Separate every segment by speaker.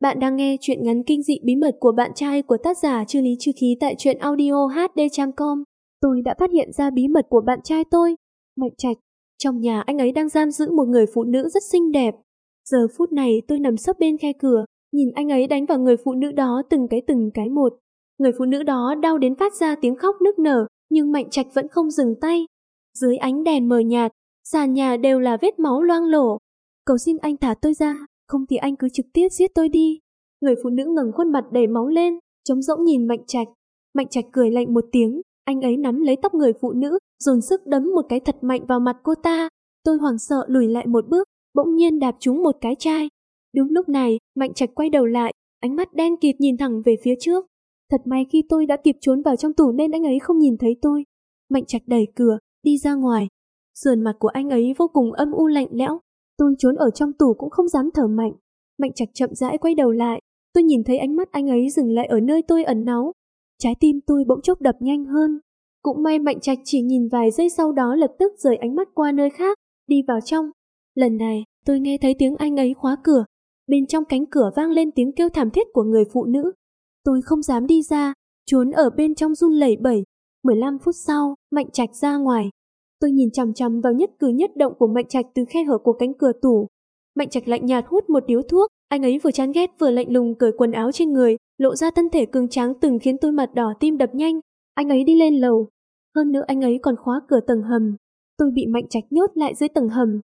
Speaker 1: Bạn đang nghe chuyện ngắn kinh dị bí mật của bạn trai của tác giả Trư Lý Trư Khí tại truyện audio hd.com. Tôi đã phát hiện ra bí mật của bạn trai tôi, Mạnh Trạch. Trong nhà anh ấy đang giam giữ một người phụ nữ rất xinh đẹp. Giờ phút này tôi nằm sấp bên khe cửa, nhìn anh ấy đánh vào người phụ nữ đó từng cái từng cái một. Người phụ nữ đó đau đến phát ra tiếng khóc nức nở, nhưng Mạnh Trạch vẫn không dừng tay. Dưới ánh đèn mờ nhạt, sàn nhà đều là vết máu loang lổ. Cầu xin anh thả tôi ra, không thì anh cứ trực tiếp giết tôi đi. Người phụ nữ ngẩng khuôn mặt đầy máu lên, trống rỗng nhìn Mạnh Trạch. Mạnh Trạch cười lạnh một tiếng, anh ấy nắm lấy tóc người phụ nữ, dồn sức đấm một cái thật mạnh vào mặt cô ta. Tôi hoảng sợ lùi lại một bước, bỗng nhiên đạp trúng một cái chai. Đúng lúc này, Mạnh Trạch quay đầu lại, ánh mắt đen kịt nhìn thẳng về phía trước. Thật may khi tôi đã kịp trốn vào trong tủ nên anh ấy không nhìn thấy tôi. Mạnh Trạch đẩy cửa, đi ra ngoài. Sườn mặt của anh ấy vô cùng âm u lạnh lẽo, Tôi trốn ở trong tủ cũng không dám thở mạnh. Mạnh Trạch chậm rãi quay đầu lại, tôi nhìn thấy ánh mắt anh ấy dừng lại ở nơi tôi ẩn náu. Trái tim tôi bỗng chốc đập nhanh hơn. Cũng may Mạnh Trạch chỉ nhìn vài giây sau đó lập tức rời ánh mắt qua nơi khác, đi vào trong. Lần này, tôi nghe thấy tiếng anh ấy khóa cửa. Bên trong cánh cửa vang lên tiếng kêu thảm thiết của người phụ nữ. Tôi không dám đi ra, trốn ở bên trong run lẩy bẩy. 15 phút sau, Mạnh Trạch ra ngoài. Tôi nhìn chằm chằm vào nhất cử nhất động của Mạnh Trạch từ khe hở của cánh cửa tủ. Mạnh Trạch lạnh nhạt hút một điếu thuốc, anh ấy vừa chán ghét vừa lạnh lùng cởi quần áo trên người, lộ ra thân thể cường tráng từng khiến tôi mặt đỏ tim đập nhanh. Anh ấy đi lên lầu. Hơn nữa anh ấy còn khóa cửa tầng hầm. Tôi bị Mạnh Trạch nhốt lại dưới tầng hầm.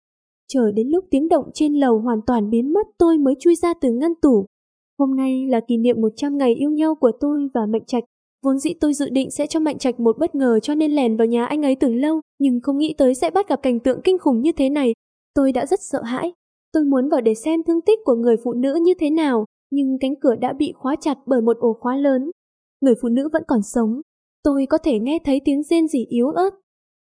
Speaker 1: Chờ đến lúc tiếng động trên lầu hoàn toàn biến mất tôi mới chui ra từ ngăn tủ. Hôm nay là kỷ niệm 100 ngày yêu nhau của tôi và Mạnh Trạch. Vốn dĩ tôi dự định sẽ cho Mạnh Trạch một bất ngờ cho nên lèn vào nhà anh ấy từ lâu, nhưng không nghĩ tới sẽ bắt gặp cảnh tượng kinh khủng như thế này. Tôi đã rất sợ hãi. Tôi muốn vào để xem thương tích của người phụ nữ như thế nào, nhưng cánh cửa đã bị khóa chặt bởi một ổ khóa lớn. Người phụ nữ vẫn còn sống. Tôi có thể nghe thấy tiếng rên rỉ yếu ớt.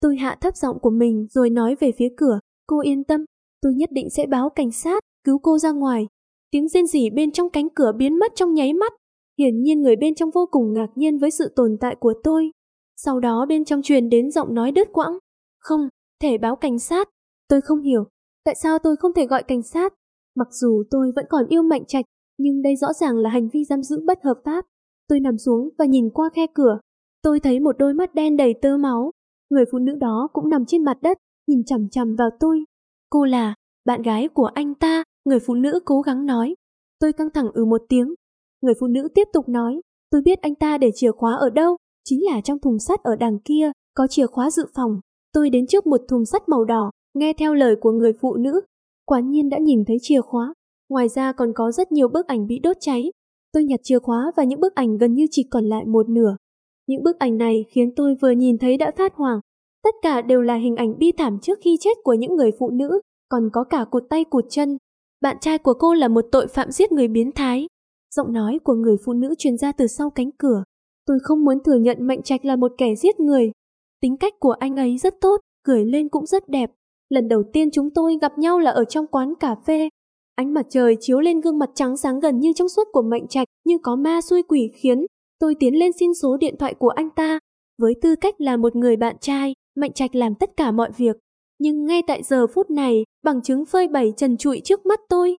Speaker 1: Tôi hạ thấp giọng của mình rồi nói về phía cửa. Cô yên tâm, tôi nhất định sẽ báo cảnh sát, cứu cô ra ngoài. Tiếng rên rỉ bên trong cánh cửa biến mất trong nháy mắt. Hiển nhiên người bên trong vô cùng ngạc nhiên với sự tồn tại của tôi. Sau đó bên trong truyền đến giọng nói đứt quãng. Không, thể báo cảnh sát. Tôi không hiểu, tại sao tôi không thể gọi cảnh sát? Mặc dù tôi vẫn còn yêu Mạnh Trạch, nhưng đây rõ ràng là hành vi giam giữ bất hợp pháp. Tôi nằm xuống và nhìn qua khe cửa. Tôi thấy một đôi mắt đen đầy tơ máu. Người phụ nữ đó cũng nằm trên mặt đất, nhìn chằm chằm vào tôi. Cô là bạn gái của anh ta, người phụ nữ cố gắng nói. Tôi căng thẳng ừ một tiếng, Người phụ nữ tiếp tục nói, tôi biết anh ta để chìa khóa ở đâu, chính là trong thùng sắt ở đằng kia, có chìa khóa dự phòng. Tôi đến trước một thùng sắt màu đỏ, nghe theo lời của người phụ nữ. Quả nhiên đã nhìn thấy chìa khóa. Ngoài ra còn có rất nhiều bức ảnh bị đốt cháy. Tôi nhặt chìa khóa và những bức ảnh gần như chỉ còn lại một nửa. Những bức ảnh này khiến tôi vừa nhìn thấy đã phát hoảng. Tất cả đều là hình ảnh bi thảm trước khi chết của những người phụ nữ, còn có cả cụt tay cụt chân. Bạn trai của cô là một tội phạm giết người biến thái. Giọng nói của người phụ nữ truyền ra từ sau cánh cửa. Tôi không muốn thừa nhận Mạnh Trạch là một kẻ giết người. Tính cách của anh ấy rất tốt, cười lên cũng rất đẹp. Lần đầu tiên chúng tôi gặp nhau là ở trong quán cà phê. Ánh mặt trời chiếu lên gương mặt trắng sáng gần như trong suốt của Mạnh Trạch như có ma xui quỷ khiến. Tôi tiến lên xin số điện thoại của anh ta. Với tư cách là một người bạn trai, Mạnh Trạch làm tất cả mọi việc. Nhưng ngay tại giờ phút này, bằng chứng phơi bày trần trụi trước mắt tôi,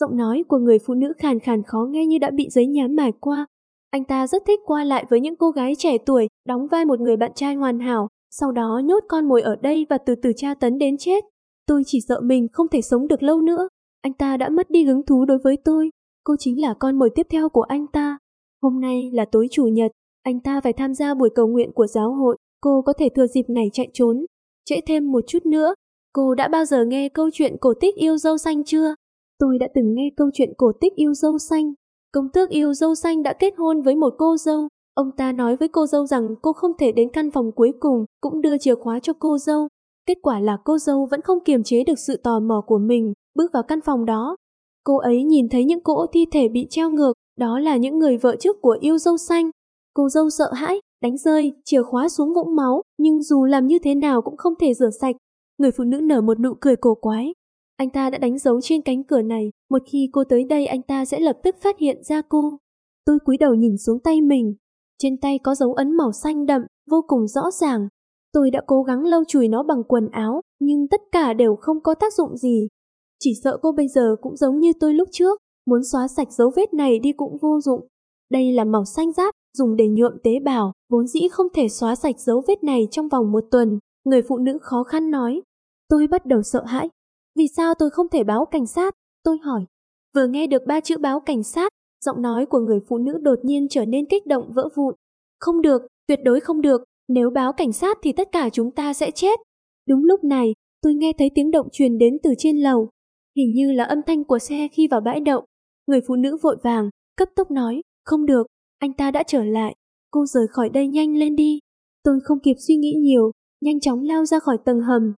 Speaker 1: Giọng nói của người phụ nữ khàn khàn khó nghe như đã bị giấy nhám mài qua. Anh ta rất thích qua lại với những cô gái trẻ tuổi, đóng vai một người bạn trai hoàn hảo, sau đó nhốt con mồi ở đây và từ từ tra tấn đến chết. Tôi chỉ sợ mình không thể sống được lâu nữa. Anh ta đã mất đi hứng thú đối với tôi. Cô chính là con mồi tiếp theo của anh ta. Hôm nay là tối chủ nhật, anh ta phải tham gia buổi cầu nguyện của giáo hội. Cô có thể thừa dịp này chạy trốn. Trễ thêm một chút nữa. Cô đã bao giờ nghe câu chuyện cổ tích yêu dâu xanh chưa? Tôi đã từng nghe câu chuyện cổ tích yêu dâu xanh. Công tước yêu dâu xanh đã kết hôn với một cô dâu. Ông ta nói với cô dâu rằng cô không thể đến căn phòng cuối cùng, cũng đưa chìa khóa cho cô dâu. Kết quả là cô dâu vẫn không kiềm chế được sự tò mò của mình, bước vào căn phòng đó. Cô ấy nhìn thấy những cỗ thi thể bị treo ngược, đó là những người vợ trước của yêu dâu xanh. Cô dâu sợ hãi, đánh rơi, chìa khóa xuống vũng máu, nhưng dù làm như thế nào cũng không thể rửa sạch. Người phụ nữ nở một nụ cười cổ quái, anh ta đã đánh dấu trên cánh cửa này, một khi cô tới đây anh ta sẽ lập tức phát hiện ra cô. Tôi cúi đầu nhìn xuống tay mình. Trên tay có dấu ấn màu xanh đậm, vô cùng rõ ràng. Tôi đã cố gắng lau chùi nó bằng quần áo, nhưng tất cả đều không có tác dụng gì. Chỉ sợ cô bây giờ cũng giống như tôi lúc trước, muốn xóa sạch dấu vết này đi cũng vô dụng. Đây là màu xanh giáp, dùng để nhuộm tế bào, vốn dĩ không thể xóa sạch dấu vết này trong vòng một tuần. Người phụ nữ khó khăn nói. Tôi bắt đầu sợ hãi. Vì sao tôi không thể báo cảnh sát? Tôi hỏi. Vừa nghe được ba chữ báo cảnh sát, giọng nói của người phụ nữ đột nhiên trở nên kích động vỡ vụn. Không được, tuyệt đối không được, nếu báo cảnh sát thì tất cả chúng ta sẽ chết. Đúng lúc này, tôi nghe thấy tiếng động truyền đến từ trên lầu. Hình như là âm thanh của xe khi vào bãi đậu. Người phụ nữ vội vàng, cấp tốc nói, không được, anh ta đã trở lại, cô rời khỏi đây nhanh lên đi. Tôi không kịp suy nghĩ nhiều, nhanh chóng lao ra khỏi tầng hầm.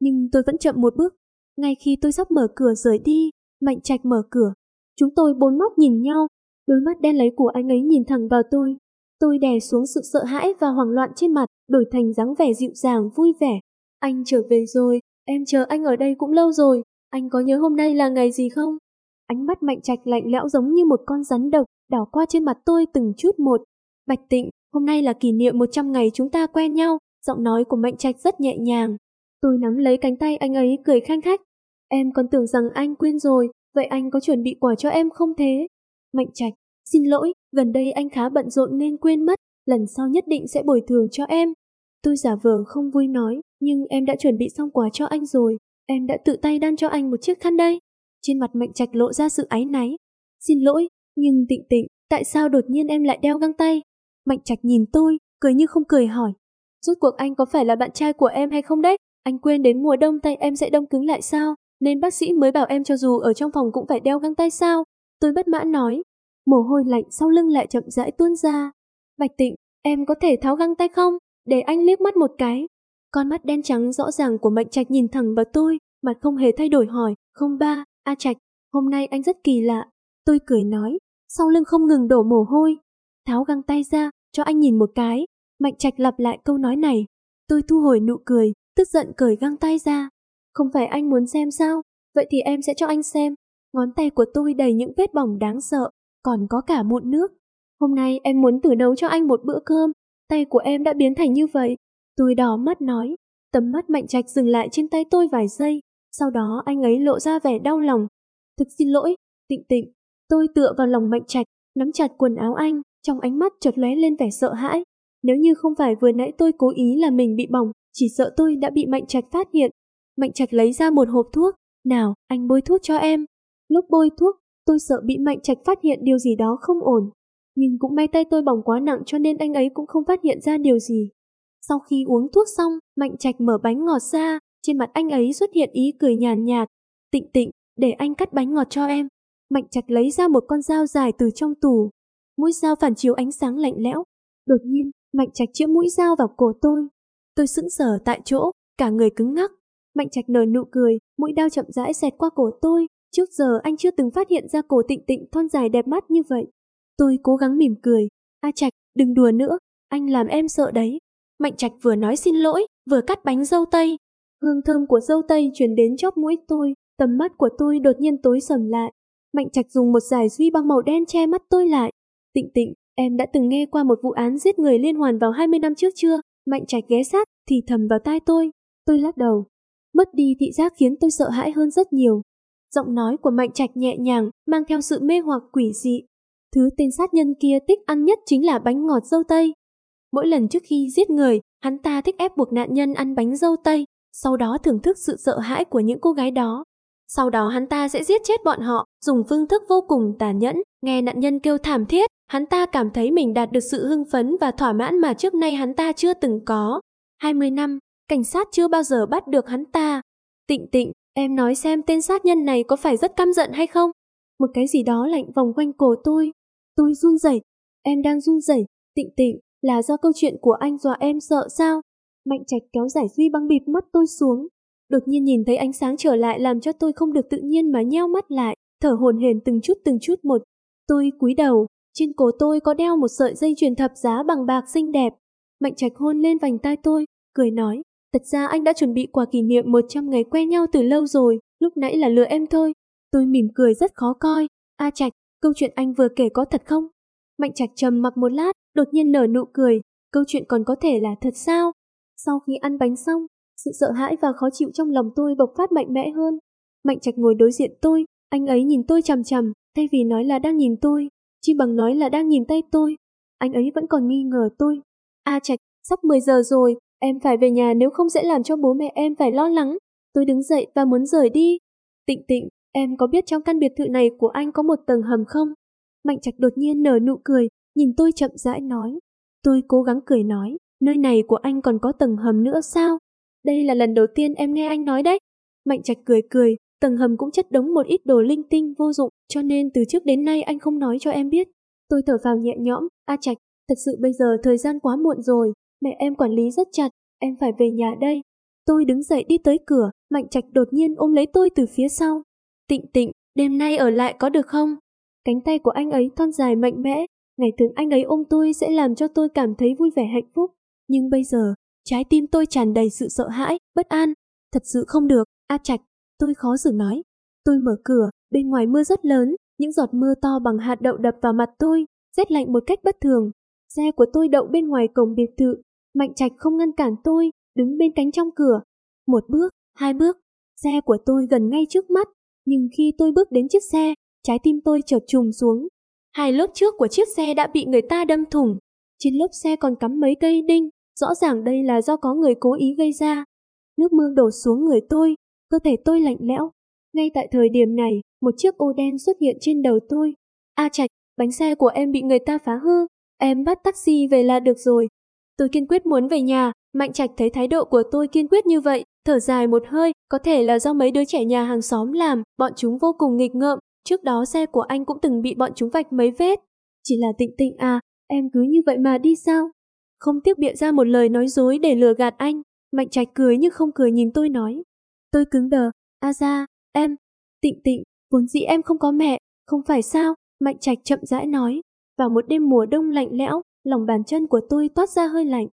Speaker 1: Nhưng tôi vẫn chậm một bước. Ngay khi tôi sắp mở cửa rời đi, Mạnh Trạch mở cửa. Chúng tôi bốn mắt nhìn nhau, đôi mắt đen lấy của anh ấy nhìn thẳng vào tôi. Tôi đè xuống sự sợ hãi và hoảng loạn trên mặt, đổi thành dáng vẻ dịu dàng, vui vẻ. Anh trở về rồi, em chờ anh ở đây cũng lâu rồi, anh có nhớ hôm nay là ngày gì không? Ánh mắt mạnh trạch lạnh lẽo giống như một con rắn độc, đảo qua trên mặt tôi từng chút một. Bạch tịnh, hôm nay là kỷ niệm 100 ngày chúng ta quen nhau, giọng nói của mạnh trạch rất nhẹ nhàng. Tôi nắm lấy cánh tay anh ấy cười khanh khách. Em còn tưởng rằng anh quên rồi, vậy anh có chuẩn bị quà cho em không thế? Mạnh trạch, xin lỗi, gần đây anh khá bận rộn nên quên mất, lần sau nhất định sẽ bồi thường cho em. Tôi giả vờ không vui nói, nhưng em đã chuẩn bị xong quà cho anh rồi, em đã tự tay đan cho anh một chiếc khăn đây. Trên mặt Mạnh Trạch lộ ra sự áy náy. Xin lỗi, nhưng tịnh tịnh, tại sao đột nhiên em lại đeo găng tay? Mạnh Trạch nhìn tôi, cười như không cười hỏi. Rốt cuộc anh có phải là bạn trai của em hay không đấy? Anh quên đến mùa đông tay em sẽ đông cứng lại sao? Nên bác sĩ mới bảo em cho dù ở trong phòng cũng phải đeo găng tay sao? Tôi bất mãn nói. Mồ hôi lạnh sau lưng lại chậm rãi tuôn ra. Bạch tịnh, em có thể tháo găng tay không? Để anh liếc mắt một cái. Con mắt đen trắng rõ ràng của Mạnh Trạch nhìn thẳng vào tôi, mặt không hề thay đổi hỏi, không ba, A Trạch, hôm nay anh rất kỳ lạ. Tôi cười nói, sau lưng không ngừng đổ mồ hôi. Tháo găng tay ra, cho anh nhìn một cái. Mạnh Trạch lặp lại câu nói này. Tôi thu hồi nụ cười, tức giận cởi găng tay ra. Không phải anh muốn xem sao? Vậy thì em sẽ cho anh xem. Ngón tay của tôi đầy những vết bỏng đáng sợ, còn có cả mụn nước. Hôm nay em muốn tử nấu cho anh một bữa cơm, tay của em đã biến thành như vậy. Tôi đỏ mắt nói, tầm mắt mạnh trạch dừng lại trên tay tôi vài giây, sau đó anh ấy lộ ra vẻ đau lòng. Thực xin lỗi, tịnh tịnh, tôi tựa vào lòng mạnh trạch, nắm chặt quần áo anh, trong ánh mắt chợt lóe lên vẻ sợ hãi. Nếu như không phải vừa nãy tôi cố ý là mình bị bỏng, chỉ sợ tôi đã bị mạnh trạch phát hiện. Mạnh trạch lấy ra một hộp thuốc, nào, anh bôi thuốc cho em. Lúc bôi thuốc, tôi sợ bị mạnh trạch phát hiện điều gì đó không ổn. Nhưng cũng may tay tôi bỏng quá nặng cho nên anh ấy cũng không phát hiện ra điều gì. Sau khi uống thuốc xong, Mạnh Trạch mở bánh ngọt ra, trên mặt anh ấy xuất hiện ý cười nhàn nhạt, Tịnh tịnh, để anh cắt bánh ngọt cho em. Mạnh Trạch lấy ra một con dao dài từ trong tủ. Mũi dao phản chiếu ánh sáng lạnh lẽo. Đột nhiên, Mạnh Trạch chĩa mũi dao vào cổ tôi. Tôi sững sờ tại chỗ, cả người cứng ngắc. Mạnh Trạch nở nụ cười, mũi đao chậm rãi xẹt qua cổ tôi. Trước giờ anh chưa từng phát hiện ra cổ tịnh tịnh thon dài đẹp mắt như vậy. Tôi cố gắng mỉm cười. A Trạch, đừng đùa nữa, anh làm em sợ đấy. Mạnh Trạch vừa nói xin lỗi, vừa cắt bánh dâu tây. Hương thơm của dâu tây truyền đến chóp mũi tôi, tầm mắt của tôi đột nhiên tối sầm lại. Mạnh Trạch dùng một giải duy băng màu đen che mắt tôi lại. Tịnh tịnh, em đã từng nghe qua một vụ án giết người liên hoàn vào 20 năm trước chưa? Mạnh Trạch ghé sát, thì thầm vào tai tôi. Tôi lắc đầu. Mất đi thị giác khiến tôi sợ hãi hơn rất nhiều. Giọng nói của Mạnh Trạch nhẹ nhàng, mang theo sự mê hoặc quỷ dị. Thứ tên sát nhân kia thích ăn nhất chính là bánh ngọt dâu tây. Mỗi lần trước khi giết người, hắn ta thích ép buộc nạn nhân ăn bánh dâu tây, sau đó thưởng thức sự sợ hãi của những cô gái đó. Sau đó hắn ta sẽ giết chết bọn họ, dùng phương thức vô cùng tàn nhẫn, nghe nạn nhân kêu thảm thiết, hắn ta cảm thấy mình đạt được sự hưng phấn và thỏa mãn mà trước nay hắn ta chưa từng có. 20 năm, cảnh sát chưa bao giờ bắt được hắn ta. Tịnh tịnh, em nói xem tên sát nhân này có phải rất căm giận hay không? Một cái gì đó lạnh vòng quanh cổ tôi. Tôi run rẩy, em đang run rẩy, tịnh tịnh, là do câu chuyện của anh dọa em sợ sao? Mạnh trạch kéo giải duy băng bịt mắt tôi xuống. Đột nhiên nhìn thấy ánh sáng trở lại làm cho tôi không được tự nhiên mà nheo mắt lại, thở hồn hển từng chút từng chút một. Tôi cúi đầu, trên cổ tôi có đeo một sợi dây chuyền thập giá bằng bạc xinh đẹp. Mạnh trạch hôn lên vành tai tôi, cười nói, thật ra anh đã chuẩn bị quà kỷ niệm 100 ngày quen nhau từ lâu rồi, lúc nãy là lừa em thôi. Tôi mỉm cười rất khó coi. A Trạch, câu chuyện anh vừa kể có thật không? Mạnh Trạch trầm mặc một lát, đột nhiên nở nụ cười, câu chuyện còn có thể là thật sao? Sau khi ăn bánh xong, sự sợ hãi và khó chịu trong lòng tôi bộc phát mạnh mẽ hơn. Mạnh Trạch ngồi đối diện tôi, Anh ấy nhìn tôi chằm chằm, thay vì nói là đang nhìn tôi, chi bằng nói là đang nhìn tay tôi. Anh ấy vẫn còn nghi ngờ tôi. A Trạch, sắp 10 giờ rồi, em phải về nhà nếu không sẽ làm cho bố mẹ em phải lo lắng. Tôi đứng dậy và muốn rời đi. Tịnh tịnh, em có biết trong căn biệt thự này của anh có một tầng hầm không? Mạnh Trạch đột nhiên nở nụ cười, nhìn tôi chậm rãi nói. Tôi cố gắng cười nói, nơi này của anh còn có tầng hầm nữa sao? Đây là lần đầu tiên em nghe anh nói đấy. Mạnh Trạch cười cười, tầng hầm cũng chất đống một ít đồ linh tinh vô dụng, cho nên từ trước đến nay anh không nói cho em biết. Tôi thở phào nhẹ nhõm, A Trạch, thật sự bây giờ thời gian quá muộn rồi, mẹ em quản lý rất chặt, em phải về nhà đây. Tôi đứng dậy đi tới cửa, Mạnh Trạch đột nhiên ôm lấy tôi từ phía sau. Tịnh tịnh, đêm nay ở lại có được không? Cánh tay của anh ấy thon dài mạnh mẽ, ngày thường anh ấy ôm tôi sẽ làm cho tôi cảm thấy vui vẻ hạnh phúc. Nhưng bây giờ, trái tim tôi tràn đầy sự sợ hãi, bất an. Thật sự không được, A Trạch, tôi khó xử nói. Tôi mở cửa, bên ngoài mưa rất lớn, những giọt mưa to bằng hạt đậu đập vào mặt tôi, rét lạnh một cách bất thường. Xe của tôi đậu bên ngoài cổng biệt thự, Mạnh Trạch không ngăn cản tôi, đứng bên cánh trong cửa. Một bước, hai bước, xe của tôi gần ngay trước mắt, nhưng khi tôi bước đến chiếc xe, trái tim tôi chợt trùng xuống. Hai lớp trước của chiếc xe đã bị người ta đâm thủng, trên lớp xe còn cắm mấy cây đinh, rõ ràng đây là do có người cố ý gây ra. Nước mưa đổ xuống người tôi, cơ thể tôi lạnh lẽo. Ngay tại thời điểm này, một chiếc ô đen xuất hiện trên đầu tôi. A Trạch, bánh xe của em bị người ta phá hư, em bắt taxi về là được rồi. Tôi kiên quyết muốn về nhà, Mạnh Trạch thấy thái độ của tôi kiên quyết như vậy, thở dài một hơi, có thể là do mấy đứa trẻ nhà hàng xóm làm, bọn chúng vô cùng nghịch ngợm, trước đó xe của anh cũng từng bị bọn chúng vạch mấy vết. Chỉ là tịnh tịnh à, em cứ như vậy mà đi sao? Không tiếc bịa ra một lời nói dối để lừa gạt anh, Mạnh Trạch cười nhưng không cười nhìn tôi nói. Tôi cứng đờ, a ra, em, tịnh tịnh, vốn dĩ em không có mẹ, không phải sao? Mạnh Trạch chậm rãi nói. Vào một đêm mùa đông lạnh lẽo, lòng bàn chân của tôi toát ra hơi lạnh.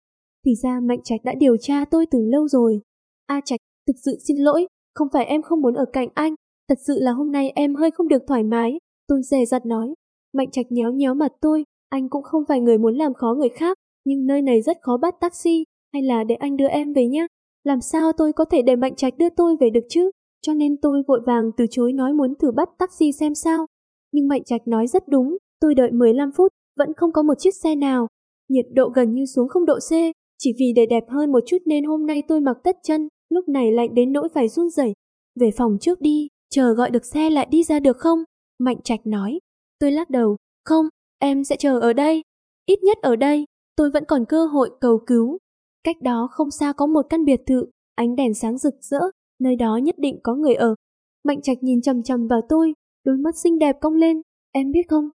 Speaker 1: Thì ra Mạnh Trạch đã điều tra tôi từ lâu rồi. A Trạch, thực sự xin lỗi, không phải em không muốn ở cạnh anh, thật sự là hôm nay em hơi không được thoải mái. Tôi dè dặt nói. Mạnh Trạch nhéo nhéo mặt tôi, anh cũng không phải người muốn làm khó người khác, nhưng nơi này rất khó bắt taxi, hay là để anh đưa em về nhé. Làm sao tôi có thể để Mạnh Trạch đưa tôi về được chứ? Cho nên tôi vội vàng từ chối nói muốn thử bắt taxi xem sao. Nhưng Mạnh Trạch nói rất đúng, tôi đợi 15 phút, vẫn không có một chiếc xe nào. Nhiệt độ gần như xuống không độ C, chỉ vì để đẹp hơn một chút nên hôm nay tôi mặc tất chân, lúc này lạnh đến nỗi phải run rẩy. Về phòng trước đi, chờ gọi được xe lại đi ra được không? Mạnh Trạch nói. Tôi lắc đầu, không, em sẽ chờ ở đây. Ít nhất ở đây, tôi vẫn còn cơ hội cầu cứu. Cách đó không xa có một căn biệt thự, ánh đèn sáng rực rỡ, nơi đó nhất định có người ở. Mạnh Trạch nhìn chằm chằm vào tôi, đôi mắt xinh đẹp cong lên, em biết không,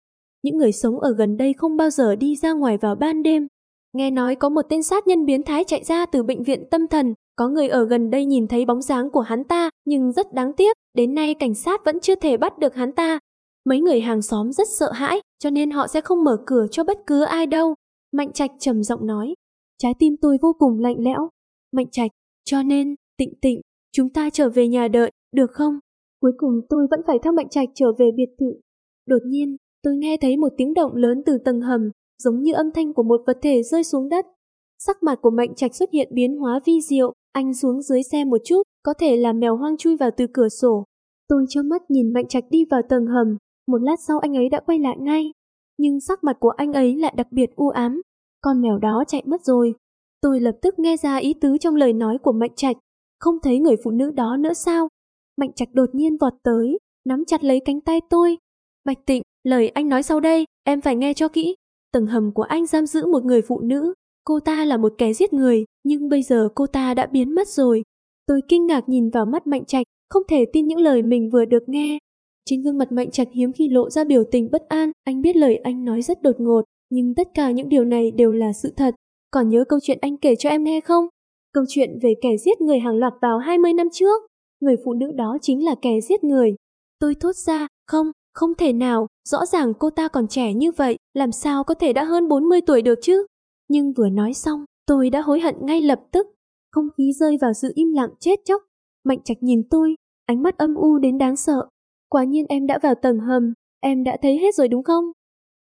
Speaker 1: những người sống ở gần đây không bao giờ đi ra ngoài vào ban đêm. Nghe nói có một tên sát nhân biến thái chạy ra từ bệnh viện tâm thần, có người ở gần đây nhìn thấy bóng dáng của hắn ta, nhưng rất đáng tiếc, đến nay cảnh sát vẫn chưa thể bắt được hắn ta. Mấy người hàng xóm rất sợ hãi, cho nên họ sẽ không mở cửa cho bất cứ ai đâu. Mạnh Trạch trầm giọng nói. Trái tim tôi vô cùng lạnh lẽo. Mạnh Trạch, cho nên, tịnh tịnh, chúng ta trở về nhà đợi, được không? Cuối cùng tôi vẫn phải theo Mạnh Trạch trở về biệt thự. Đột nhiên, tôi nghe thấy một tiếng động lớn từ tầng hầm, giống như âm thanh của một vật thể rơi xuống đất. Sắc mặt của Mạnh Trạch xuất hiện biến hóa vi diệu, anh xuống dưới xe một chút, có thể là mèo hoang chui vào từ cửa sổ. Tôi trơ mắt nhìn Mạnh Trạch đi vào tầng hầm, một lát sau anh ấy đã quay lại ngay. Nhưng sắc mặt của anh ấy lại đặc biệt u ám, con mèo đó chạy mất rồi. Tôi lập tức nghe ra ý tứ trong lời nói của Mạnh Trạch, không thấy người phụ nữ đó nữa sao? Mạnh Trạch đột nhiên vọt tới, nắm chặt lấy cánh tay tôi. Bạch Tịnh, lời anh nói sau đây, em phải nghe cho kỹ. Tầng hầm của anh giam giữ một người phụ nữ, cô ta là một kẻ giết người, nhưng bây giờ cô ta đã biến mất rồi. Tôi kinh ngạc nhìn vào mắt Mạnh Trạch, không thể tin những lời mình vừa được nghe. Trên gương mặt Mạnh Trạch hiếm khi lộ ra biểu tình bất an, anh biết lời anh nói rất đột ngột, nhưng tất cả những điều này đều là sự thật. Còn nhớ câu chuyện anh kể cho em nghe không? Câu chuyện về kẻ giết người hàng loạt vào 20 năm trước. Người phụ nữ đó chính là kẻ giết người. Tôi thốt ra, không, không thể nào, rõ ràng cô ta còn trẻ như vậy, làm sao có thể đã hơn 40 tuổi được chứ? Nhưng vừa nói xong, tôi đã hối hận ngay lập tức. Không khí rơi vào sự im lặng chết chóc. Mạnh trạch nhìn tôi, ánh mắt âm u đến đáng sợ. Quả nhiên em đã vào tầng hầm, em đã thấy hết rồi đúng không?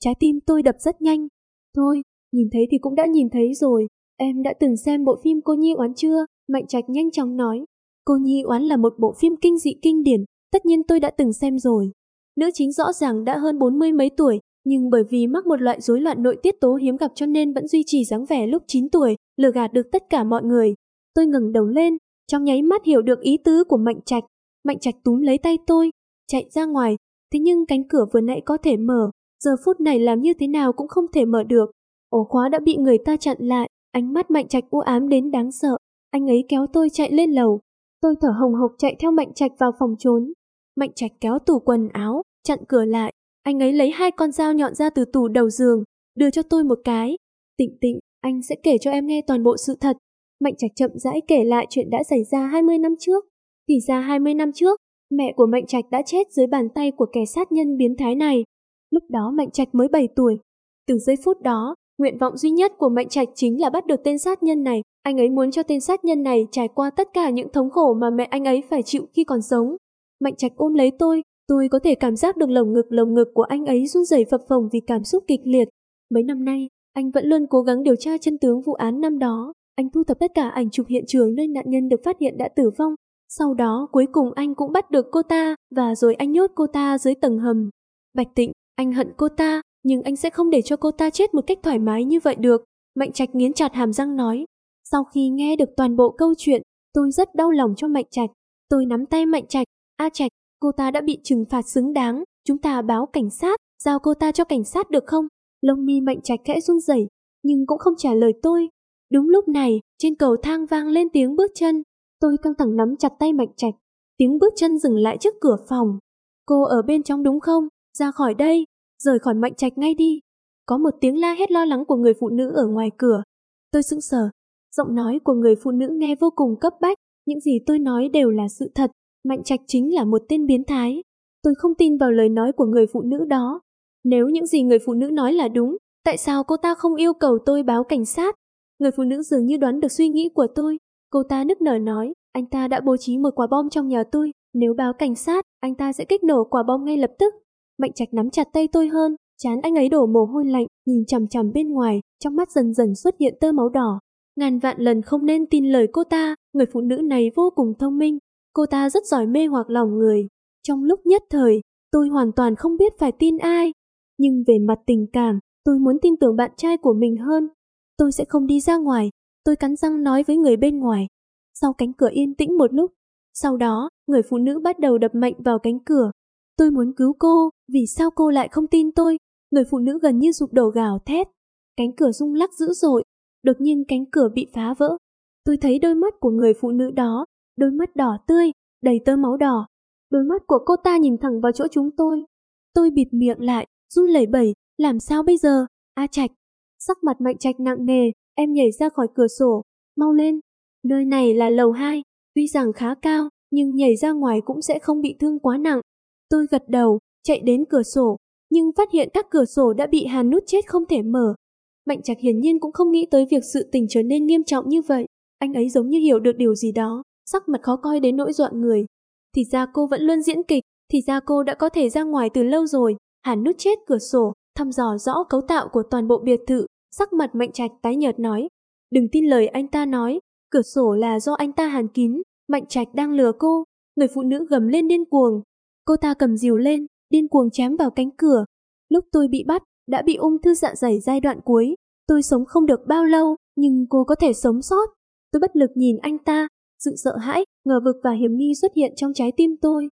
Speaker 1: Trái tim tôi đập rất nhanh. Thôi, nhìn thấy thì cũng đã nhìn thấy rồi. Em đã từng xem bộ phim Cô Nhi Oán chưa? Mạnh Trạch nhanh chóng nói. Cô Nhi Oán là một bộ phim kinh dị kinh điển, tất nhiên tôi đã từng xem rồi. Nữ chính rõ ràng đã hơn bốn mươi mấy tuổi, nhưng bởi vì mắc một loại rối loạn nội tiết tố hiếm gặp cho nên vẫn duy trì dáng vẻ lúc 9 tuổi, lừa gạt được tất cả mọi người. Tôi ngẩng đầu lên, trong nháy mắt hiểu được ý tứ của Mạnh Trạch. Mạnh Trạch túm lấy tay tôi, chạy ra ngoài, thế nhưng cánh cửa vừa nãy có thể mở, giờ phút này làm như thế nào cũng không thể mở được. Ổ khóa đã bị người ta chặn lại, ánh mắt Mạnh Trạch u ám đến đáng sợ. Anh ấy kéo tôi chạy lên lầu. Tôi thở hồng hộc chạy theo Mạnh Trạch vào phòng trốn. Mạnh Trạch kéo tủ quần áo, chặn cửa lại. Anh ấy lấy hai con dao nhọn ra từ tủ đầu giường, đưa cho tôi một cái. Tịnh tịnh, anh sẽ kể cho em nghe toàn bộ sự thật. Mạnh Trạch chậm rãi kể lại chuyện đã xảy ra 20 năm trước. Thì ra 20 năm trước, mẹ của Mạnh Trạch đã chết dưới bàn tay của kẻ sát nhân biến thái này. Lúc đó Mạnh Trạch mới 7 tuổi. Từ giây phút đó, nguyện vọng duy nhất của Mạnh Trạch chính là bắt được tên sát nhân này. Anh ấy muốn cho tên sát nhân này trải qua tất cả những thống khổ mà mẹ anh ấy phải chịu khi còn sống. Mạnh Trạch ôm lấy tôi, tôi có thể cảm giác được lồng ngực lồng ngực của anh ấy run rẩy phập phồng vì cảm xúc kịch liệt. Mấy năm nay, anh vẫn luôn cố gắng điều tra chân tướng vụ án năm đó. Anh thu thập tất cả ảnh chụp hiện trường nơi nạn nhân được phát hiện đã tử vong. Sau đó cuối cùng anh cũng bắt được cô ta và rồi anh nhốt cô ta dưới tầng hầm. Bạch Tịnh, anh hận cô ta, nhưng anh sẽ không để cho cô ta chết một cách thoải mái như vậy được. Mạnh Trạch nghiến chặt hàm răng nói. Sau khi nghe được toàn bộ câu chuyện, tôi rất đau lòng cho Mạnh Trạch. Tôi nắm tay Mạnh Trạch. A Trạch, cô ta đã bị trừng phạt xứng đáng. Chúng ta báo cảnh sát, giao cô ta cho cảnh sát được không? Lông mi Mạnh Trạch khẽ run rẩy, nhưng cũng không trả lời tôi. Đúng lúc này, trên cầu thang vang lên tiếng bước chân. Tôi căng thẳng nắm chặt tay Mạnh Trạch. Tiếng bước chân dừng lại trước cửa phòng. Cô ở bên trong đúng không? Ra khỏi đây, rời khỏi Mạnh Trạch ngay đi. Có một tiếng la hét lo lắng của người phụ nữ ở ngoài cửa. Tôi sững sờ. Giọng nói của người phụ nữ nghe vô cùng cấp bách. Những gì tôi nói đều là sự thật. Mạnh Trạch chính là một tên biến thái. Tôi không tin vào lời nói của người phụ nữ đó. Nếu những gì người phụ nữ nói là đúng, tại sao cô ta không yêu cầu tôi báo cảnh sát? Người phụ nữ dường như đoán được suy nghĩ của tôi. Cô ta nức nở nói, anh ta đã bố trí một quả bom trong nhà tôi. Nếu báo cảnh sát, anh ta sẽ kích nổ quả bom ngay lập tức. Mạnh Trạch nắm chặt tay tôi hơn, chán anh ấy đổ mồ hôi lạnh, nhìn chằm chằm bên ngoài, trong mắt dần dần xuất hiện tơ máu đỏ. Ngàn vạn lần không nên tin lời cô ta, người phụ nữ này vô cùng thông minh. Cô ta rất giỏi mê hoặc lòng người. Trong lúc nhất thời, tôi hoàn toàn không biết phải tin ai. Nhưng về mặt tình cảm, tôi muốn tin tưởng bạn trai của mình hơn. Tôi sẽ không đi ra ngoài, tôi cắn răng nói với người bên ngoài. Sau cánh cửa yên tĩnh một lúc, sau đó, người phụ nữ bắt đầu đập mạnh vào cánh cửa. Tôi muốn cứu cô, vì sao cô lại không tin tôi? Người phụ nữ gần như sụp đổ gào thét. Cánh cửa rung lắc dữ dội, đột nhiên cánh cửa bị phá vỡ. Tôi thấy đôi mắt của người phụ nữ đó, đôi mắt đỏ tươi, đầy tơ máu đỏ. Đôi mắt của cô ta nhìn thẳng vào chỗ chúng tôi. Tôi bịt miệng lại, run lẩy bẩy, làm sao bây giờ? A Trạch, sắc mặt Mạnh Trạch nặng nề, em nhảy ra khỏi cửa sổ, mau lên. Nơi này là lầu 2, tuy rằng khá cao, nhưng nhảy ra ngoài cũng sẽ không bị thương quá nặng. Tôi gật đầu, chạy đến cửa sổ, nhưng phát hiện các cửa sổ đã bị hàn nút chết không thể mở. Mạnh Trạch hiển nhiên cũng không nghĩ tới việc sự tình trở nên nghiêm trọng như vậy. Anh ấy giống như hiểu được điều gì đó, sắc mặt khó coi đến nỗi dọa người. Thì ra cô vẫn luôn diễn kịch, thì ra cô đã có thể ra ngoài từ lâu rồi, hàn nút chết cửa sổ, thăm dò rõ cấu tạo của toàn bộ biệt thự, sắc mặt Mạnh Trạch tái nhợt nói. Đừng tin lời anh ta nói, cửa sổ là do anh ta hàn kín, Mạnh Trạch đang lừa cô. Người phụ nữ gầm lên điên cuồng, Cô ta cầm rìu lên, điên cuồng chém vào cánh cửa. Lúc tôi bị bắt, đã bị ung thư dạ dày giai đoạn cuối. Tôi sống không được bao lâu, nhưng cô có thể sống sót. Tôi bất lực nhìn anh ta, sự sợ hãi, ngờ vực và hiểm nghi xuất hiện trong trái tim tôi.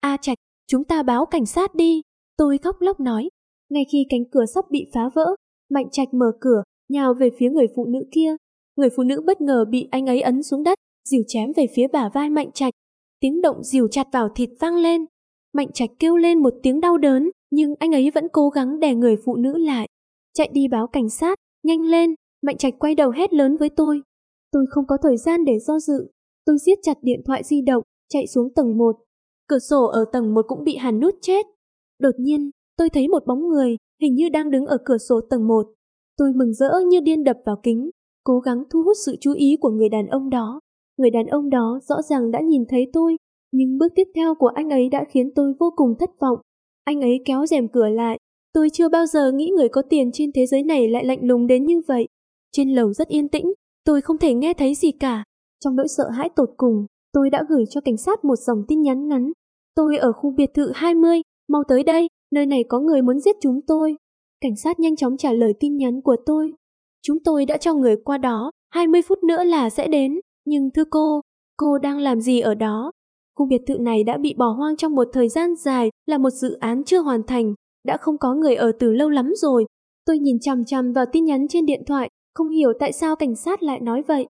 Speaker 1: A Trạch, chúng ta báo cảnh sát đi. Tôi khóc lóc nói. Ngay khi cánh cửa sắp bị phá vỡ, Mạnh Trạch mở cửa, nhào về phía người phụ nữ kia. Người phụ nữ bất ngờ bị anh ấy ấn xuống đất, dìu chém về phía bả vai Mạnh Trạch. Tiếng động dìu chặt vào thịt vang lên, Mạnh Trạch kêu lên một tiếng đau đớn, nhưng anh ấy vẫn cố gắng đè người phụ nữ lại. Chạy đi báo cảnh sát, nhanh lên, Mạnh Trạch quay đầu hét lớn với tôi. Tôi không có thời gian để do dự. Tôi siết chặt điện thoại di động, chạy xuống tầng 1. Cửa sổ ở tầng 1 cũng bị hàn nút chết. Đột nhiên, tôi thấy một bóng người, hình như đang đứng ở cửa sổ tầng 1. Tôi mừng rỡ như điên đập vào kính, cố gắng thu hút sự chú ý của người đàn ông đó. Người đàn ông đó rõ ràng đã nhìn thấy tôi nhưng bước tiếp theo của anh ấy đã khiến tôi vô cùng thất vọng. Anh ấy kéo rèm cửa lại. Tôi chưa bao giờ nghĩ người có tiền trên thế giới này lại lạnh lùng đến như vậy. Trên lầu rất yên tĩnh, tôi không thể nghe thấy gì cả. Trong nỗi sợ hãi tột cùng, tôi đã gửi cho cảnh sát một dòng tin nhắn ngắn. tôi ở khu biệt thự 20, mau tới đây, nơi này có người muốn giết chúng tôi. Cảnh sát nhanh chóng trả lời tin nhắn của tôi. Chúng tôi đã cho người qua đó, 20 phút nữa là sẽ đến. Nhưng thưa cô, cô đang làm gì ở đó? Khu biệt thự này đã bị bỏ hoang trong một thời gian dài, là một dự án chưa hoàn thành, đã không có người ở từ lâu lắm rồi. Tôi nhìn chằm chằm vào tin nhắn trên điện thoại, không hiểu tại sao cảnh sát lại nói vậy.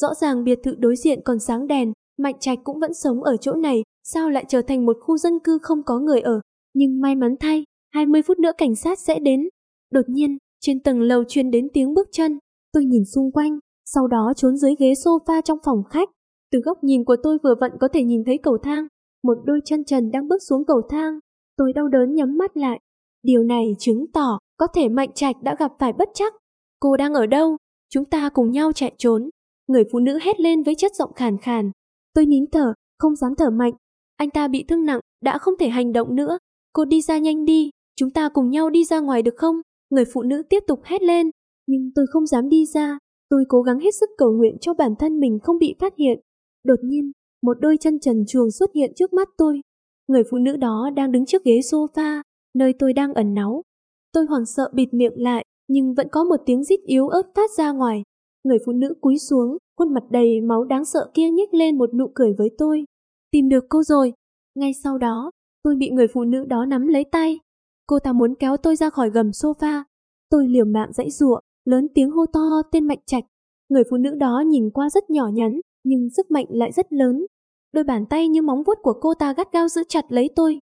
Speaker 1: Rõ ràng biệt thự đối diện còn sáng đèn, Mạnh Trạch cũng vẫn sống ở chỗ này, sao lại trở thành một khu dân cư không có người ở. Nhưng may mắn thay, 20 phút nữa cảnh sát sẽ đến. Đột nhiên, trên tầng lầu truyền đến tiếng bước chân. Tôi nhìn xung quanh, sau đó trốn dưới ghế sofa trong phòng khách. Từ góc nhìn của tôi vừa vặn có thể nhìn thấy cầu thang, một đôi chân trần đang bước xuống cầu thang. Tôi đau đớn nhắm mắt lại. Điều này chứng tỏ có thể Mạnh Trạch đã gặp phải bất chắc. Cô đang ở đâu? Chúng ta cùng nhau chạy trốn. Người phụ nữ hét lên với chất giọng khàn khàn. Tôi nín thở, không dám thở mạnh. Anh ta bị thương nặng, đã không thể hành động nữa. Cô đi ra nhanh đi, chúng ta cùng nhau đi ra ngoài được không? Người phụ nữ tiếp tục hét lên. Nhưng tôi không dám đi ra. Tôi cố gắng hết sức cầu nguyện cho bản thân mình không bị phát hiện. Đột nhiên, một đôi chân trần chuồng xuất hiện trước mắt tôi. Người phụ nữ đó đang đứng trước ghế sofa, nơi tôi đang ẩn náu. Tôi hoảng sợ bịt miệng lại, nhưng vẫn có một tiếng rít yếu ớt phát ra ngoài. Người phụ nữ cúi xuống, khuôn mặt đầy máu đáng sợ kia nhếch lên một nụ cười với tôi. Tìm được cô rồi. Ngay sau đó, tôi bị người phụ nữ đó nắm lấy tay. Cô ta muốn kéo tôi ra khỏi gầm sofa. Tôi liều mạng dãy giụa, lớn tiếng hô to tên Mạnh Trạch. Người phụ nữ đó nhìn qua rất nhỏ nhắn, nhưng sức mạnh lại rất lớn. Đôi bàn tay như móng vuốt của cô ta gắt gao giữ chặt lấy tôi.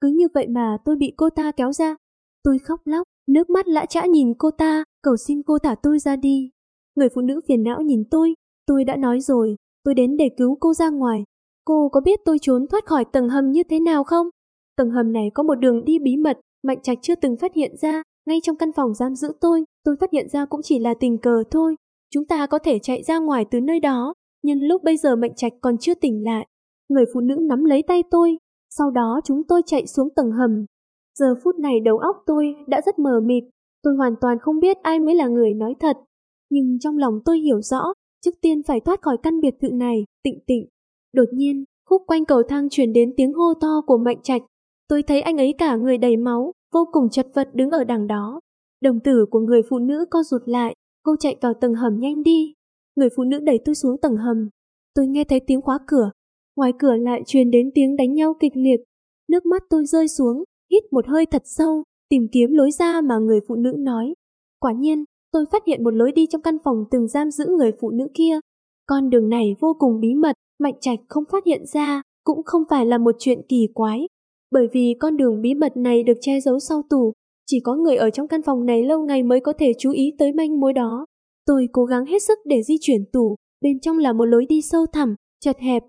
Speaker 1: Cứ như vậy mà tôi bị cô ta kéo ra. Tôi khóc lóc, nước mắt lã chã nhìn cô ta, cầu xin cô thả tôi ra đi. Người phụ nữ phiền não nhìn tôi, tôi đã nói rồi, tôi đến để cứu cô ra ngoài. Cô có biết tôi trốn thoát khỏi tầng hầm như thế nào không? Tầng hầm này có một đường đi bí mật, Mạnh Trạch chưa từng phát hiện ra, ngay trong căn phòng giam giữ tôi, tôi phát hiện ra cũng chỉ là tình cờ thôi. Chúng ta có thể chạy ra ngoài từ nơi đó, nhưng lúc bây giờ Mạnh Trạch còn chưa tỉnh lại. Người phụ nữ nắm lấy tay tôi, sau đó chúng tôi chạy xuống tầng hầm. Giờ phút này đầu óc tôi đã rất mờ mịt, tôi hoàn toàn không biết ai mới là người nói thật. Nhưng trong lòng tôi hiểu rõ, trước tiên phải thoát khỏi căn biệt thự này, tịnh tịnh. Đột nhiên, khúc quanh cầu thang truyền đến tiếng hô to của Mạnh Trạch. Tôi thấy anh ấy cả người đầy máu, vô cùng chật vật đứng ở đằng đó. Đồng tử của người phụ nữ co rụt lại, cô chạy vào tầng hầm nhanh đi. Người phụ nữ đẩy tôi xuống tầng hầm. Tôi nghe thấy tiếng khóa cửa. Ngoài cửa lại truyền đến tiếng đánh nhau kịch liệt. Nước mắt tôi rơi xuống, hít một hơi thật sâu, tìm kiếm lối ra mà người phụ nữ nói. Quả nhiên, tôi phát hiện một lối đi trong căn phòng từng giam giữ người phụ nữ kia. Con đường này vô cùng bí mật, Mạnh Trạch không phát hiện ra, cũng không phải là một chuyện kỳ quái. Bởi vì con đường bí mật này được che giấu sau tủ, chỉ có người ở trong căn phòng này lâu ngày mới có thể chú ý tới manh mối đó. Tôi cố gắng hết sức để di chuyển tủ, bên trong là một lối đi sâu thẳm, chật hẹp.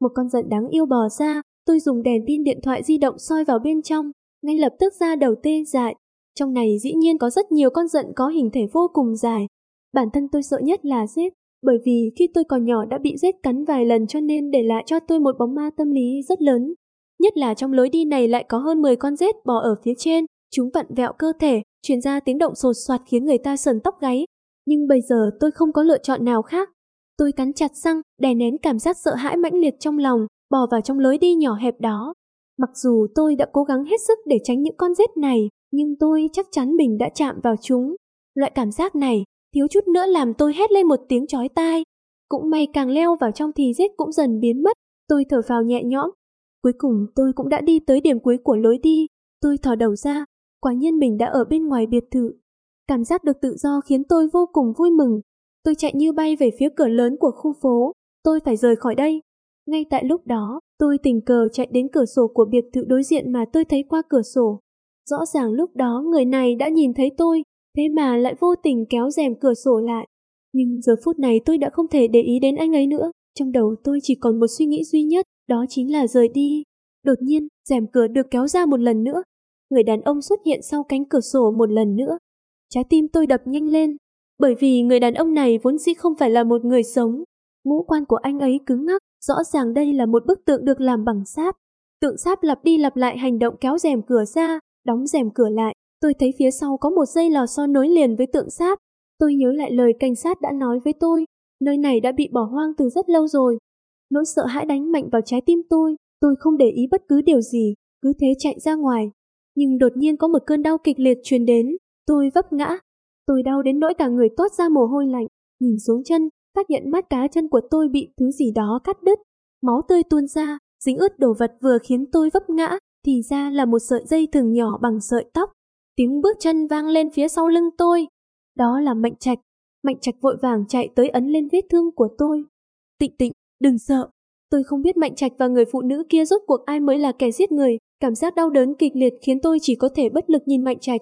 Speaker 1: Một con giận đáng yêu bò ra, tôi dùng đèn pin điện thoại di động soi vào bên trong, ngay lập tức ra đầu tê dại. Trong này dĩ nhiên có rất nhiều con giận có hình thể vô cùng dài. Bản thân tôi sợ nhất là rết, bởi vì khi tôi còn nhỏ đã bị rết cắn vài lần cho nên để lại cho tôi một bóng ma tâm lý rất lớn. Nhất là trong lối đi này lại có hơn 10 con rết bò ở phía trên, chúng vặn vẹo cơ thể, truyền ra tiếng động sột soạt khiến người ta sờn tóc gáy. Nhưng bây giờ tôi không có lựa chọn nào khác. Tôi cắn chặt răng, đè nén cảm giác sợ hãi mãnh liệt trong lòng, bò vào trong lối đi nhỏ hẹp đó. Mặc dù tôi đã cố gắng hết sức để tránh những con rết này, nhưng tôi chắc chắn mình đã chạm vào chúng. Loại cảm giác này, thiếu chút nữa làm tôi hét lên một tiếng chói tai. Cũng may càng leo vào trong thì rết cũng dần biến mất, tôi thở phào nhẹ nhõm. Cuối cùng tôi cũng đã đi tới điểm cuối của lối đi, tôi thò đầu ra, quả nhiên mình đã ở bên ngoài biệt thự. Cảm giác được tự do khiến tôi vô cùng vui mừng. Tôi chạy như bay về phía cửa lớn của khu phố, tôi phải rời khỏi đây. Ngay tại lúc đó, tôi tình cờ chạy đến cửa sổ của biệt thự đối diện mà tôi thấy qua cửa sổ. Rõ ràng lúc đó người này đã nhìn thấy tôi, thế mà lại vô tình kéo rèm cửa sổ lại. Nhưng giờ phút này tôi đã không thể để ý đến anh ấy nữa. Trong đầu tôi chỉ còn một suy nghĩ duy nhất, đó chính là rời đi. Đột nhiên, rèm cửa được kéo ra một lần nữa. Người đàn ông xuất hiện sau cánh cửa sổ một lần nữa. Trái tim tôi đập nhanh lên, bởi vì người đàn ông này vốn dĩ không phải là một người sống. Ngũ quan của anh ấy cứng ngắc, rõ ràng đây là một bức tượng được làm bằng sáp. Tượng sáp lặp đi lặp lại hành động kéo rèm cửa ra, đóng rèm cửa lại. Tôi thấy phía sau có một dây lò xo nối liền với tượng sáp. Tôi nhớ lại lời cảnh sát đã nói với tôi, nơi này đã bị bỏ hoang từ rất lâu rồi. Nỗi sợ hãi đánh mạnh vào trái tim tôi, Tôi không để ý bất cứ điều gì, cứ thế chạy ra ngoài. Nhưng đột nhiên có một cơn đau kịch liệt truyền đến, tôi vấp ngã. Tôi đau đến nỗi cả người toát ra mồ hôi lạnh, nhìn xuống chân, phát hiện mắt cá chân của tôi bị thứ gì đó cắt đứt. Máu tươi tuôn ra, dính ướt đồ vật vừa khiến tôi vấp ngã, thì ra là một sợi dây thừng nhỏ bằng sợi tóc. Tiếng bước chân vang lên phía sau lưng tôi. Đó là Mạnh Trạch. Mạnh Trạch vội vàng chạy tới ấn lên vết thương của tôi. Tịnh tịnh, đừng sợ. Tôi không biết Mạnh Trạch và người phụ nữ kia rốt cuộc ai mới là kẻ giết người. Cảm giác đau đớn kịch liệt khiến tôi chỉ có thể bất lực nhìn Mạnh Trạch.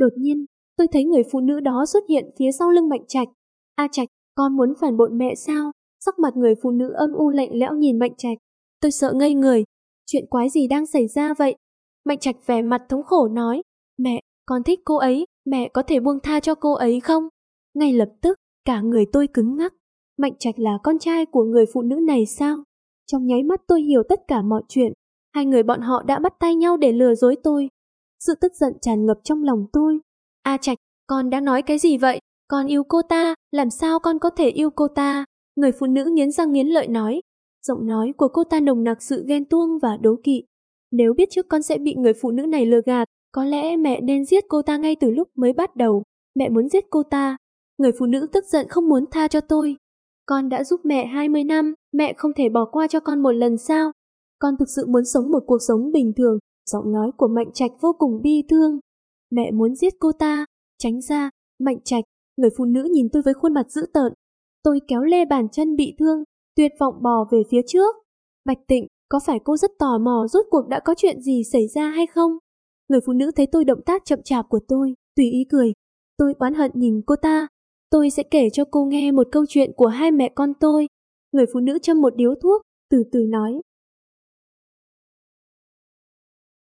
Speaker 1: Đột nhiên, tôi thấy người phụ nữ đó xuất hiện phía sau lưng Mạnh Trạch. A Trạch, con muốn phản bội mẹ sao? Sắc mặt người phụ nữ âm u lạnh lẽo nhìn Mạnh Trạch. Tôi sợ ngây người. Chuyện quái gì đang xảy ra vậy? Mạnh Trạch vẻ mặt thống khổ nói. Mẹ, con thích cô ấy, mẹ có thể buông tha cho cô ấy không? Ngay lập tức, cả người tôi cứng ngắc. Mạnh Trạch là con trai của người phụ nữ này sao? Trong nháy mắt tôi hiểu tất cả mọi chuyện. Hai người bọn họ đã bắt tay nhau để lừa dối tôi. Sự tức giận tràn ngập trong lòng tôi. A Trạch, con đang nói cái gì vậy? Con yêu cô ta, làm sao con có thể yêu cô ta? Người phụ nữ nghiến răng nghiến lợi nói. Giọng nói của cô ta nồng nặc sự ghen tuông và đố kỵ. Nếu biết trước con sẽ bị người phụ nữ này lừa gạt, có lẽ mẹ nên giết cô ta ngay từ lúc mới bắt đầu. Mẹ muốn giết cô ta. Người phụ nữ tức giận không muốn tha cho tôi. Con đã giúp mẹ 20 năm, mẹ không thể bỏ qua cho con một lần sao? Con thực sự muốn sống một cuộc sống bình thường. Giọng nói của Mạnh Trạch vô cùng bi thương. Mẹ muốn giết cô ta. Tránh ra, Mạnh Trạch, người phụ nữ nhìn tôi với khuôn mặt dữ tợn. Tôi kéo lê bàn chân bị thương, tuyệt vọng bò về phía trước. Bạch Tịnh, có phải cô rất tò mò rốt cuộc đã có chuyện gì xảy ra hay không? Người phụ nữ thấy tôi động tác chậm chạp của tôi, tùy ý cười. Tôi oán hận nhìn cô ta. Tôi sẽ kể cho cô nghe một câu chuyện của hai mẹ con tôi. Người phụ nữ châm một điếu thuốc, từ từ nói.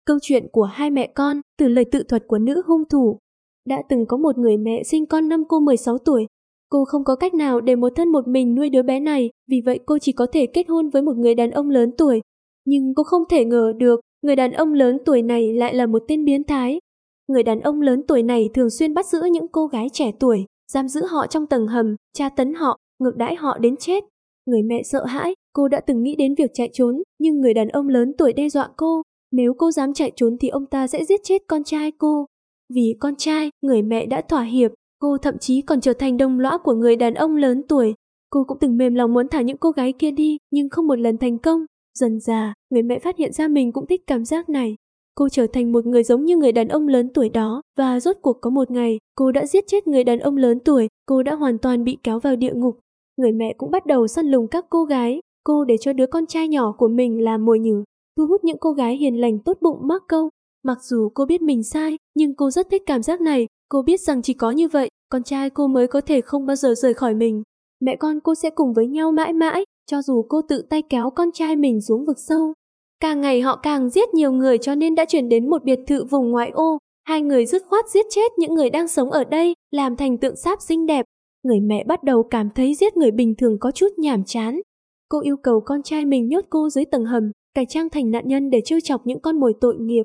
Speaker 1: Câu chuyện của hai mẹ con từ lời tự thuật của nữ hung thủ. Đã từng có một người mẹ sinh con năm cô 16 tuổi. Cô không có cách nào để một thân một mình nuôi đứa bé này, vì vậy cô chỉ có thể kết hôn với một người đàn ông lớn tuổi. Nhưng cô không thể ngờ được Người đàn ông lớn tuổi này lại là một tên biến thái. Người đàn ông lớn tuổi này thường xuyên bắt giữ những cô gái trẻ tuổi, giam giữ họ trong tầng hầm, tra tấn họ, ngược đãi họ đến chết. Người mẹ sợ hãi, cô đã từng nghĩ đến việc chạy trốn, nhưng người đàn ông lớn tuổi đe dọa cô, nếu cô dám chạy trốn thì ông ta sẽ giết chết con trai cô. Vì con trai, người mẹ đã thỏa hiệp, cô thậm chí còn trở thành đồng lõa của người đàn ông lớn tuổi. Cô cũng từng mềm lòng muốn thả những cô gái kia đi, nhưng không một lần thành công. Dần già, người mẹ phát hiện ra mình cũng thích cảm giác này. Cô trở thành một người giống như người đàn ông lớn tuổi đó và rốt cuộc có một ngày, cô đã giết chết người đàn ông lớn tuổi, cô đã hoàn toàn bị kéo vào địa ngục. Người mẹ cũng bắt đầu săn lùng các cô gái, cô để cho đứa con trai nhỏ của mình làm mồi nhử, thu hút những cô gái hiền lành tốt bụng mắc câu. Mặc dù cô biết mình sai, nhưng cô rất thích cảm giác này, cô biết rằng chỉ có như vậy, con trai cô mới có thể không bao giờ rời khỏi mình. Mẹ con cô sẽ cùng với nhau mãi mãi, cho dù cô tự tay kéo con trai mình xuống vực sâu. Càng ngày họ càng giết nhiều người cho nên đã chuyển đến một biệt thự vùng ngoại ô. Hai người dứt khoát giết chết những người đang sống ở đây, làm thành tượng sáp xinh đẹp. Người mẹ bắt đầu cảm thấy giết người bình thường có chút nhàm chán. Cô yêu cầu con trai mình nhốt cô dưới tầng hầm, cải trang thành nạn nhân để trêu chọc những con mồi tội nghiệp.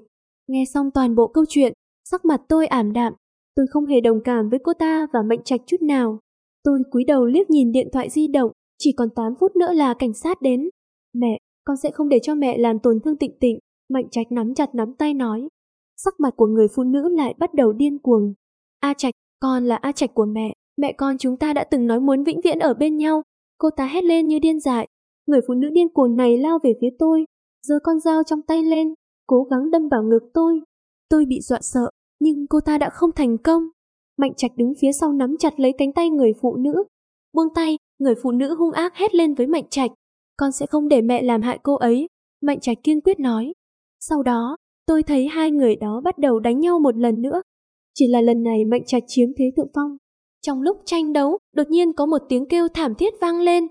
Speaker 1: Nghe xong toàn bộ câu chuyện, sắc mặt tôi ảm đạm. Tôi không hề đồng cảm với cô ta và mệnh trạch chút nào. Tôi cúi đầu liếc nhìn điện thoại di động, chỉ còn 8 phút nữa là cảnh sát đến. Mẹ, con sẽ không để cho mẹ làm tổn thương tịnh tịnh. Mạnh trạch nắm chặt nắm tay nói. Sắc mặt của người phụ nữ lại bắt đầu điên cuồng. A trạch, con là A trạch của mẹ. Mẹ con chúng ta đã từng nói muốn vĩnh viễn ở bên nhau. Cô ta hét lên như điên dại. Người phụ nữ điên cuồng này lao về phía tôi giơ con dao trong tay lên, cố gắng đâm vào ngực tôi. Tôi bị dọa sợ, nhưng cô ta đã không thành công. Mạnh trạch đứng phía sau nắm chặt lấy cánh tay người phụ nữ. Buông tay, Người phụ nữ hung ác hét lên với Mạnh Trạch, con sẽ không để mẹ làm hại cô ấy. Mạnh Trạch kiên quyết nói. Sau đó, tôi thấy hai người đó bắt đầu đánh nhau một lần nữa. Chỉ là lần này Mạnh Trạch chiếm thế thượng phong. Trong lúc tranh đấu, đột nhiên có một tiếng kêu thảm thiết vang lên.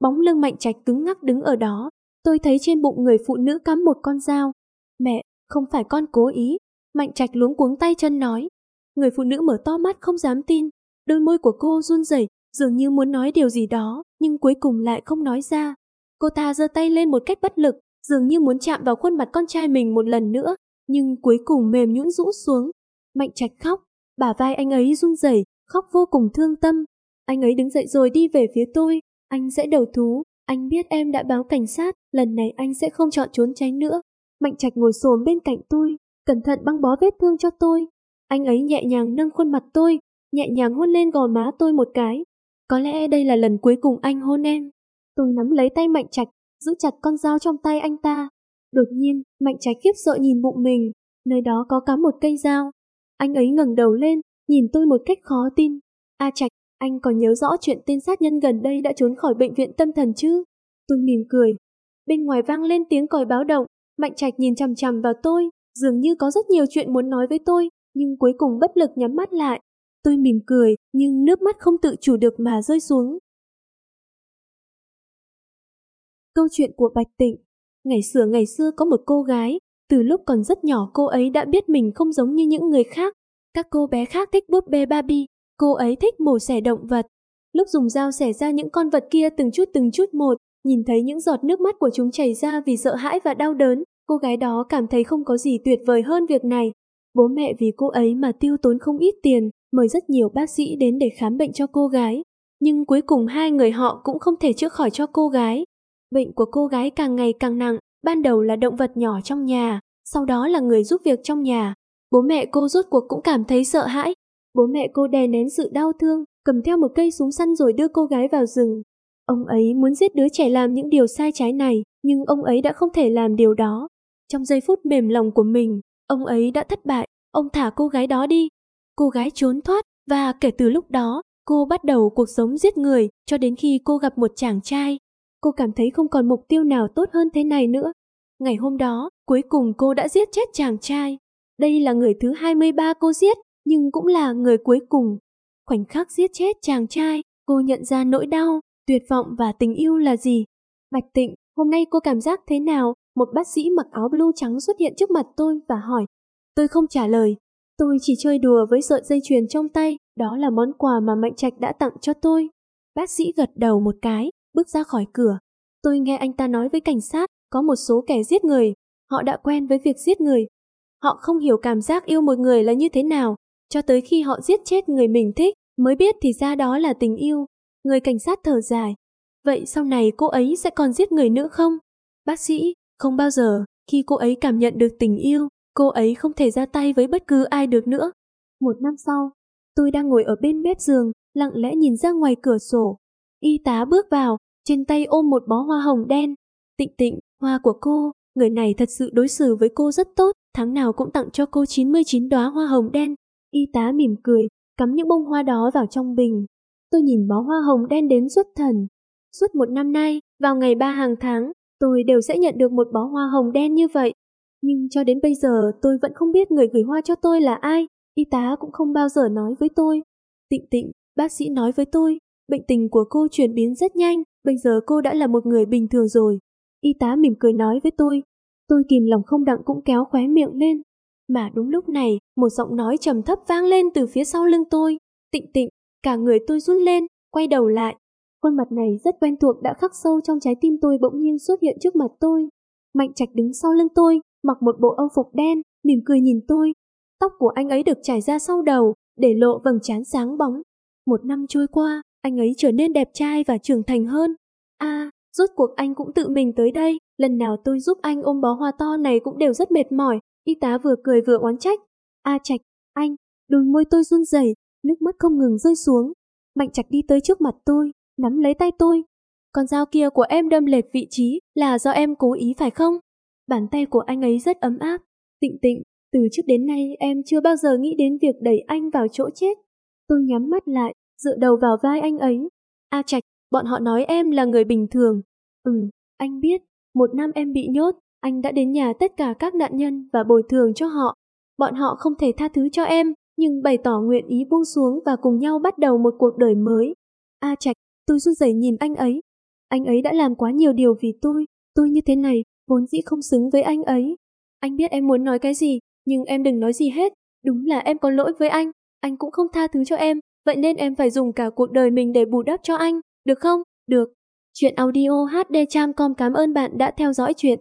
Speaker 1: Bóng lưng Mạnh Trạch cứng ngắc đứng ở đó. Tôi thấy trên bụng người phụ nữ cắm một con dao. Mẹ, không phải con cố ý. Mạnh Trạch luống cuống tay chân nói. Người phụ nữ mở to mắt không dám tin. Đôi môi của cô run rẩy, dường như muốn nói điều gì đó, nhưng cuối cùng lại không nói ra. Cô ta giơ tay lên một cách bất lực, dường như muốn chạm vào khuôn mặt con trai mình một lần nữa, nhưng cuối cùng mềm nhũn rũ xuống. Mạnh Trạch khóc, bả vai anh ấy run rẩy, khóc vô cùng thương tâm. Anh ấy đứng dậy rồi đi về phía tôi, anh sẽ đầu thú, anh biết em đã báo cảnh sát, lần này anh sẽ không chọn trốn tránh nữa. Mạnh Trạch ngồi xổm bên cạnh tôi, cẩn thận băng bó vết thương cho tôi. Anh ấy nhẹ nhàng nâng khuôn mặt tôi, nhẹ nhàng hôn lên gò má tôi một cái. Có lẽ đây là lần cuối cùng anh hôn em. Tôi nắm lấy tay Mạnh Trạch, giữ chặt con dao trong tay anh ta. Đột nhiên, Mạnh Trạch khiếp sợ nhìn bụng mình, nơi đó có cắm một cây dao. Anh ấy ngẩng đầu lên, nhìn tôi một cách khó tin. A Trạch, anh còn nhớ rõ chuyện tên sát nhân gần đây đã trốn khỏi bệnh viện tâm thần chứ? Tôi mỉm cười. Bên ngoài vang lên tiếng còi báo động, Mạnh Trạch nhìn chằm chằm vào tôi, dường như có rất nhiều chuyện muốn nói với tôi, nhưng cuối cùng bất lực nhắm mắt lại. Tôi mỉm cười, nhưng nước mắt không tự chủ được mà rơi xuống. Câu chuyện của Bạch Tịnh Ngày xưa ngày xưa có một cô gái, từ lúc còn rất nhỏ cô ấy đã biết mình không giống như những người khác. Các cô bé khác thích búp bê Barbie, cô ấy thích mổ xẻ động vật. Lúc dùng dao xẻ ra những con vật kia từng chút từng chút một, nhìn thấy những giọt nước mắt của chúng chảy ra vì sợ hãi và đau đớn, cô gái đó cảm thấy không có gì tuyệt vời hơn việc này. Bố mẹ vì cô ấy mà tiêu tốn không ít tiền, mời rất nhiều bác sĩ đến để khám bệnh cho cô gái. Nhưng cuối cùng hai người họ cũng không thể chữa khỏi cho cô gái. Bệnh của cô gái càng ngày càng nặng, ban đầu là động vật nhỏ trong nhà, sau đó là người giúp việc trong nhà. Bố mẹ cô rốt cuộc cũng cảm thấy sợ hãi. Bố mẹ cô đè nén sự đau thương, cầm theo một cây súng săn rồi đưa cô gái vào rừng. Ông ấy muốn giết đứa trẻ làm những điều sai trái này, nhưng ông ấy đã không thể làm điều đó. Trong giây phút mềm lòng của mình, ông ấy đã thất bại, ông thả cô gái đó đi. Cô gái trốn thoát, và kể từ lúc đó, cô bắt đầu cuộc sống giết người cho đến khi cô gặp một chàng trai. Cô cảm thấy không còn mục tiêu nào tốt hơn thế này nữa. Ngày hôm đó, cuối cùng cô đã giết chết chàng trai. Đây là người thứ 23 cô giết, nhưng cũng là người cuối cùng. Khoảnh khắc giết chết chàng trai, cô nhận ra nỗi đau, tuyệt vọng và tình yêu là gì. Bạch Tịnh, hôm nay cô cảm giác thế nào? Một bác sĩ mặc áo blue trắng xuất hiện trước mặt tôi và hỏi. Tôi không trả lời. Tôi chỉ chơi đùa với sợi dây chuyền trong tay, đó là món quà mà Mạnh Trạch đã tặng cho tôi. Bác sĩ gật đầu một cái, bước ra khỏi cửa. Tôi nghe anh ta nói với cảnh sát, có một số kẻ giết người, họ đã quen với việc giết người. Họ không hiểu cảm giác yêu một người là như thế nào, cho tới khi họ giết chết người mình thích, mới biết thì ra đó là tình yêu. Người cảnh sát thở dài. Vậy sau này cô ấy sẽ còn giết người nữa không? Bác sĩ, không bao giờ, khi cô ấy cảm nhận được tình yêu, cô ấy không thể ra tay với bất cứ ai được nữa. Một năm sau, tôi đang ngồi ở bên bếp giường, lặng lẽ nhìn ra ngoài cửa sổ. Y tá bước vào, trên tay ôm một bó hoa hồng đen. Tịnh tịnh, hoa của cô, người này thật sự đối xử với cô rất tốt, tháng nào cũng tặng cho cô 99 đóa hoa hồng đen. Y tá mỉm cười, cắm những bông hoa đó vào trong bình. Tôi nhìn bó hoa hồng đen đến xuất thần. Suốt một năm nay, vào ngày ba hàng tháng, tôi đều sẽ nhận được một bó hoa hồng đen như vậy. Nhưng cho đến bây giờ tôi vẫn không biết người gửi hoa cho tôi là ai, y tá cũng không bao giờ nói với tôi. Tịnh tịnh, bác sĩ nói với tôi, bệnh tình của cô chuyển biến rất nhanh, bây giờ cô đã là một người bình thường rồi. Y tá mỉm cười nói với tôi, tôi kìm lòng không đặng cũng kéo khóe miệng lên. Mà đúng lúc này, một giọng nói trầm thấp vang lên từ phía sau lưng tôi. Tịnh tịnh, cả người tôi run lên, quay đầu lại. Khuôn mặt này rất quen thuộc đã khắc sâu trong trái tim tôi bỗng nhiên xuất hiện trước mặt tôi. Mạnh Trạch đứng sau lưng tôi, mặc một bộ âu phục đen, mỉm cười nhìn tôi. Tóc của anh ấy được trải ra sau đầu, để lộ vầng trán sáng bóng. Một năm trôi qua, anh ấy trở nên đẹp trai và trưởng thành hơn. À, rốt cuộc anh cũng tự mình tới đây, lần nào tôi giúp anh ôm bó hoa to này cũng đều rất mệt mỏi, y tá vừa cười vừa oán trách. A Trạch, anh, đôi môi tôi run rẩy, nước mắt không ngừng rơi xuống. Mạnh Trạch đi tới trước mặt tôi, nắm lấy tay tôi. Con dao kia của em đâm lệch vị trí là do em cố ý phải không? Bàn tay của anh ấy rất ấm áp. Tịnh tịnh, từ trước đến nay em chưa bao giờ nghĩ đến việc đẩy anh vào chỗ chết. Tôi nhắm mắt lại, dựa đầu vào vai anh ấy. A Trạch, bọn họ nói em là người bình thường. Ừ, anh biết, một năm em bị nhốt, anh đã đến nhà tất cả các nạn nhân và bồi thường cho họ. Bọn họ không thể tha thứ cho em, nhưng bày tỏ nguyện ý buông xuống và cùng nhau bắt đầu một cuộc đời mới. A Trạch, tôi run rẩy nhìn anh ấy. Anh ấy đã làm quá nhiều điều vì tôi, tôi như thế này, vốn dĩ không xứng với anh ấy. Anh biết em muốn nói cái gì, nhưng em đừng nói gì hết. Đúng là em có lỗi với anh, anh cũng không tha thứ cho em, vậy nên em phải dùng cả cuộc đời mình để bù đắp cho anh, được không? Được. Chuyện audio HD Tram Com cảm ơn bạn đã theo dõi chuyện.